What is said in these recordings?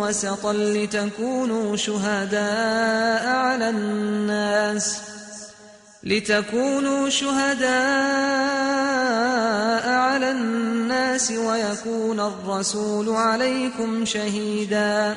وسطا لتكونوا شهداء على الناس لتكونوا شهداء على الناس ويكون الرسول عليكم شهيداً.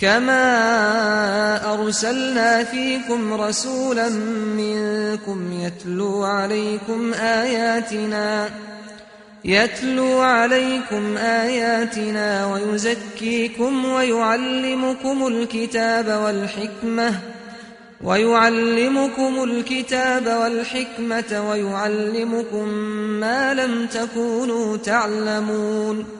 كما أرسلنا فيكم رسولا منكم يتلو عليكم آياتنا يتلو عليكم آياتنا ويزكيكم ويعلمكم الكتاب والحكمة ويعلمكم الكتاب والحكمة ويعلمكم ما لم تكونوا تعلمون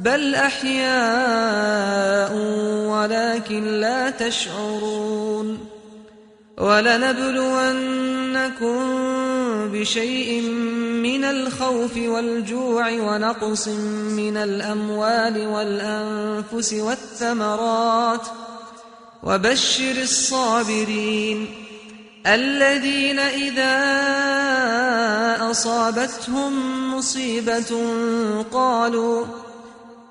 بل أحياء ولكن لا تشعرون ولنبلون ولنبلونكم بشيء من الخوف والجوع ونقص من الأموال والأنفس والثمرات وبشر الصابرين الذين إذا أصابتهم مصيبة قالوا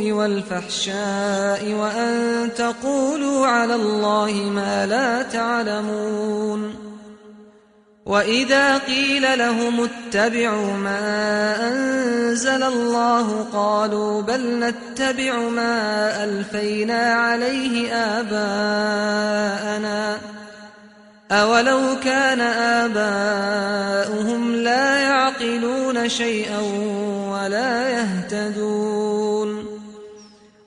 والفحشاء وأن تقولوا على الله ما لا تعلمون وإذا قيل لهم اتبعوا ما أنزل الله قالوا بل نتبع ما ألفينا عليه آباءنا أولو كان آباؤهم لا يعقلون شيئا ولا يهتدون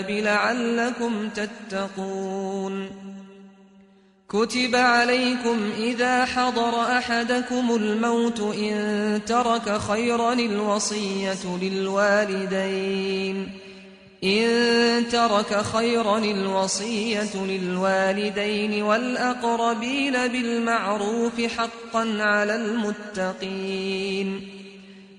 الألباب لعلكم تتقون. كتب عليكم إذا حضر أحدكم الموت إن ترك خيرا الوصية للوالدين. إن ترك خيرا الوصية للوالدين والأقربين بالمعروف حقا على المتقين.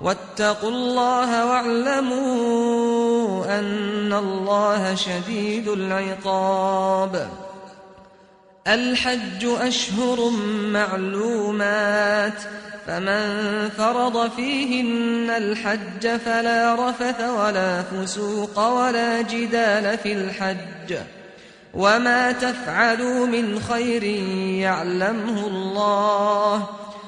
واتقوا الله واعلموا أن الله شديد العقاب. الحج أشهر معلومات فمن فرض فيهن الحج فلا رفث ولا فسوق ولا جدال في الحج. وما تفعلوا من خير يعلمه الله.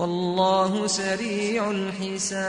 والله سريع الحساب.